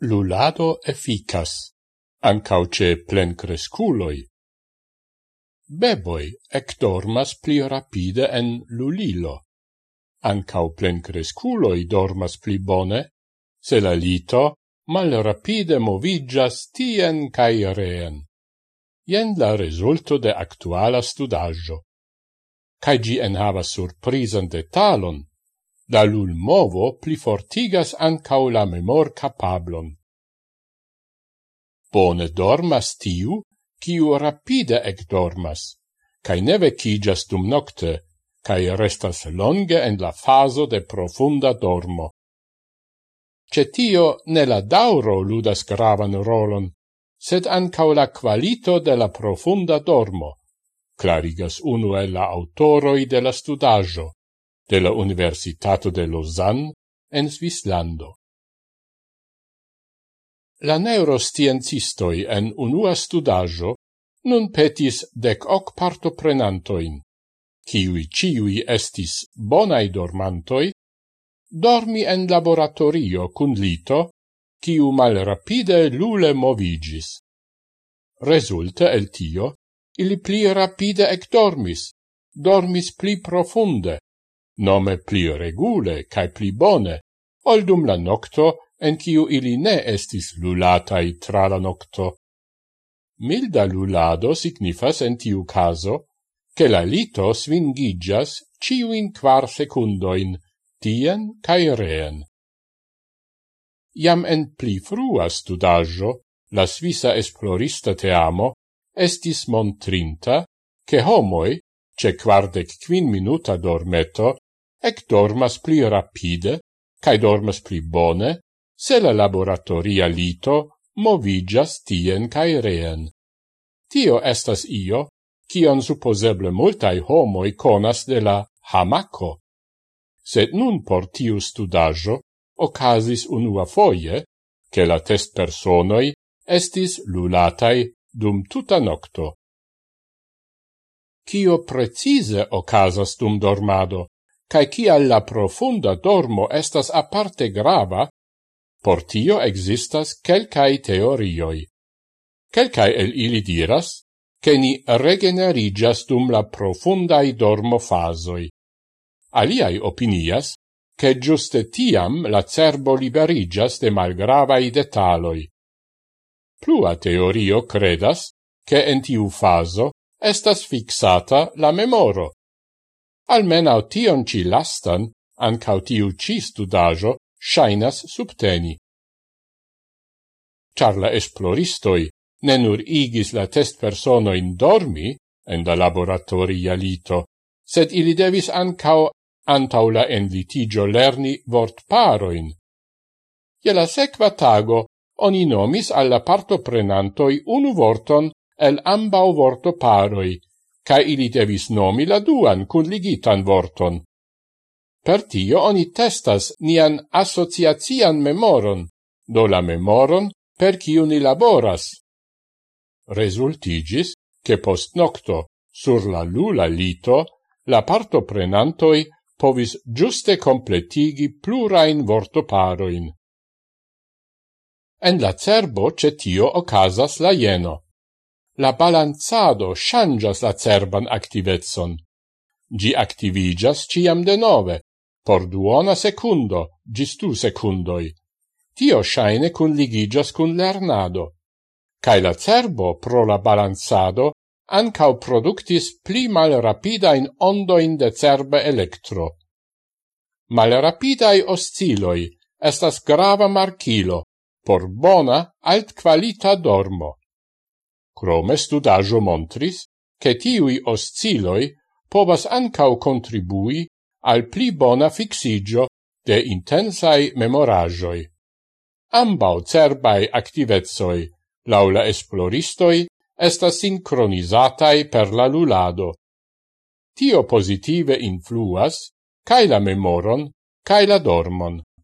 Lulado efficas, ancau ce plencresculoi. Beboi ecdormas pli rapide en lulilo. Ancau plencresculoi dormas pli bone, se la lito mal rapide movigas tien cae reen. Ien la resulto de actuala studaggio. Cai gi enhavas surprisan detalon, La lulmovo plifortigas ancau la memor capablon. Bone dormas tiu, kiu rapide ec dormas, cae ne vecigas dum nocte, cae restas longe en la faso de profunda dormo. Cetio ne la dauro ludas gravan rolon, sed ancau la qualito de la profunda dormo, clarigas unu el la autoroi de la studaggio de la Universitato de Lausanne en Svislando. La neurosciencistoi en unua studajo nun petis dec hoc partoprenantoin, ciui ciui estis bonai dormantoi, dormi en laboratorio cun lito, ciu mal rapide lule movigis. Resulta el tio, ili pli rapide ec dormis, dormis pli profunde, nome pli regule cae pli bone, ol dum la nocto en ciu ili ne estis lulatai tra la nocto. Milda lulado signifas en tiu caso che la lito svingigias ciu in quar secundoin, tien cae reen. Iam en pli frua studaggio, la svisa esplorista teamo estis montrinta che homoi, ce quardec quin minuta dormeto, ec dormas pli rapide, cae dormas pli bone, se la laboratoria lito movigas tien cae reen. Tio estas io, cion supposeble multai homoi conas de la hamaco. Sed nun por tiu studajo ocasis unua foie, che la test personoi estis lulatai dum tuta nocto. Cio precise ocasas dum dormado? cae cial la profunda dormo estas aparte grava, por tio existas quelcae teorioi. Quelcae el ili diras, che ni regenerigas dum la profundai dormofasoi. Aliai opinias, che giuste tiam la cerbo liberigas de malgravai detaloi. Plua teorio credas, che en tiu faso estas fixata la memoro, almenau tion ci lastan, ancau tiu ci studajo, shainas subteni. Char la esploristoi ne nur igis la test personoin dormi en da laboratoria lito, sed ili devis ancau antaula en litigio lerni vort paroin. Je la sequa tago oni nomis alla partoprenantoi unu vorton el ambau vorto paroi, cae ili devis nomi la duan cun ligitan vorton. Per tio oni testas nian associazian memoron, do la memoron per ciu ni laboras. Resultigis che post nocto sur la lula lito la parto prenantoi povis giuste completigi plurain vortoparoin. En la cerbo cetio ocasas la jeno la balanzado shangas la cerban activezzon. Gi activigas ciam de nove, por duona secundo, gis du secundoi. Tio shaine cun ligigas cun lernado. Cai la cerbo pro la balanzado ancau productis pli mal rapidain ondoin de cerbe electro. Mal rapidai osciloi estas grava marchilo por bona alt qualita dormo. Crome studajo montris, che tiui osciloi povas ancau contribui al pli bona fixigio de intensai memorajoi. Ambau cerbai activezoi, laula esploristoi, estas sincronizatai per la lulado. Tio positive influas, cae la memoron, cae la dormon.